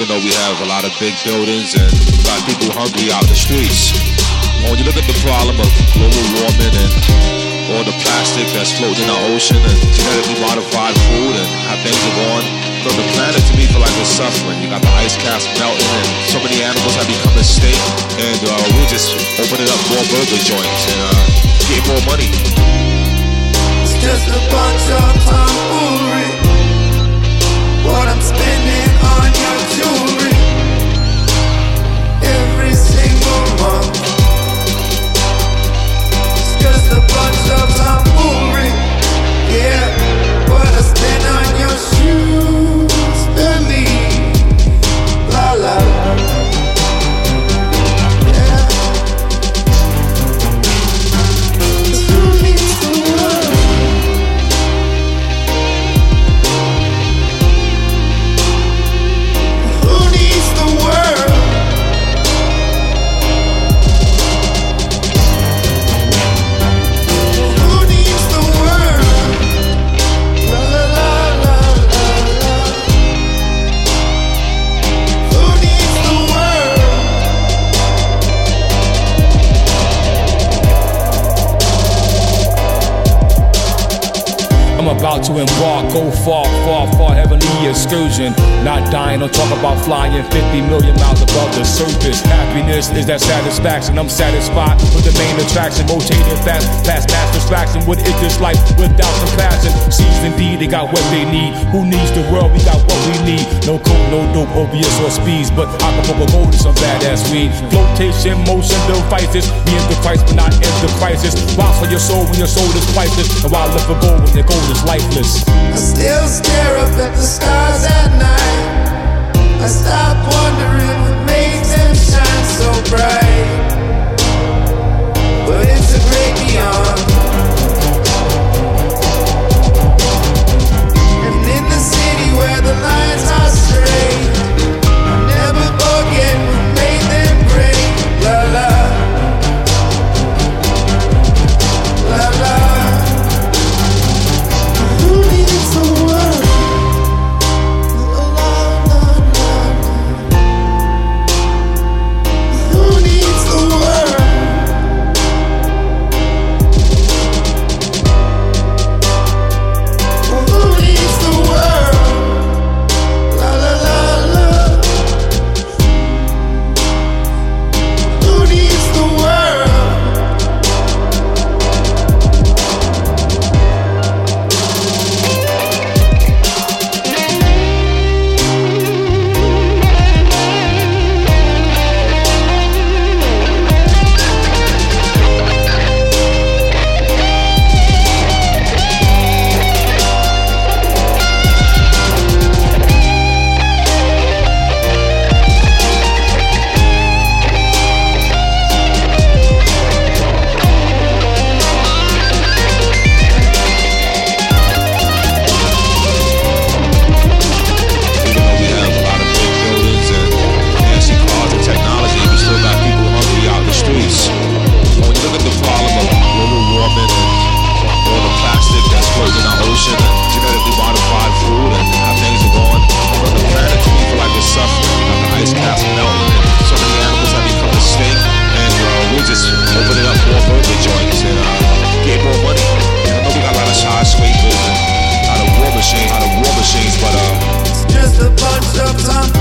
even though we have a lot of big buildings and a lot of people hungry out the streets. When you look at the problem of global warming and all the plastic that's floating in the ocean and genetically modified food and how things are going, so the planet to me feel like it's suffering. You got the ice caps melting and so many animals have become extinct and uh, we're just opening up more burger joints and uh, getting more money. It's just a bunch of tomfoolery. What I'm spending понять I'm about to embark, go far, far, far, heavenly excursion. Not dying, don't talk about flying 50 million miles above the surface. Happiness is that satisfaction. I'm satisfied with the main attraction, rotating fast, past mass distraction. What is this life without compassion? Seeds indeed, they got what they need. Who needs the world? We got what we need. No coke, no dope, opiates or speeds, but Acapulco gold is some badass weed. Flotation, motion devices. We in the Christ, but not in the crisis. Bounce for your soul when your soul is priceless. And why live for gold when the gold is lifeless? I still stare up at the stars this castle so many animals have become extinct. And uh, we just open up more burger joints and uh, get more money. I know we got a lot of side and a lot of war machines, a lot of war machines, but uh, it's just a bunch of.